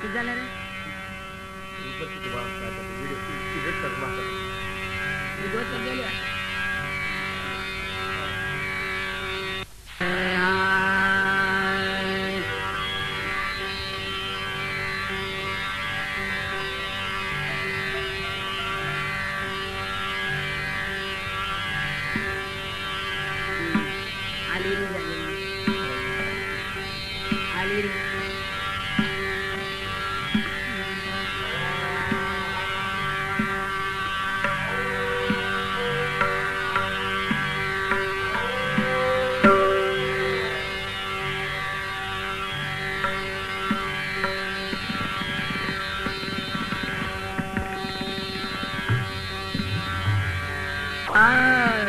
किती झालं रे मी दोन तर गेले वाटतं. आली 啊。